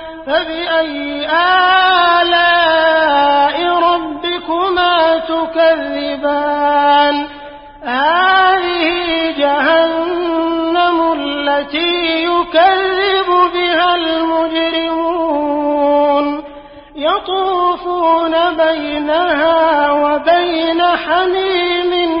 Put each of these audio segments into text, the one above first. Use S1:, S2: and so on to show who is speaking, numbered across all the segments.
S1: فبأي آلاء ربكما تكذبان؟ هذه جهنم التي يكذب بها المجرمون. يطوفون بينها وبين حميم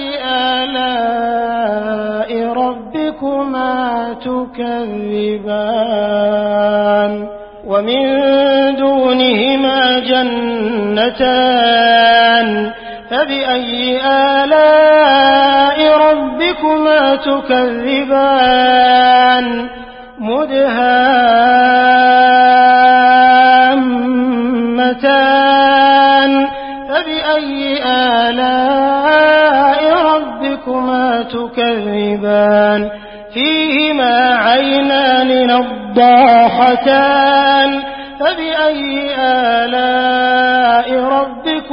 S1: جنتان فبأي آلاء ربكما تكذبان مدهامتان فبأي آلاء ربكما تكذبان فيهما عينان نضاحتان فبأي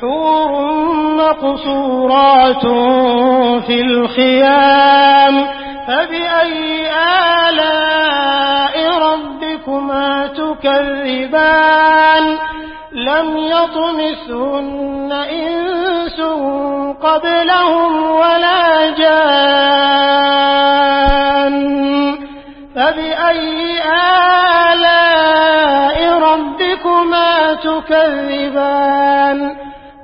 S1: حور مقصورات في الخيام فبأي آلاء ربكما تكذبان لم يطمثهن إنس قبلهم ولا جان فبأي آلاء ربكما تكذبان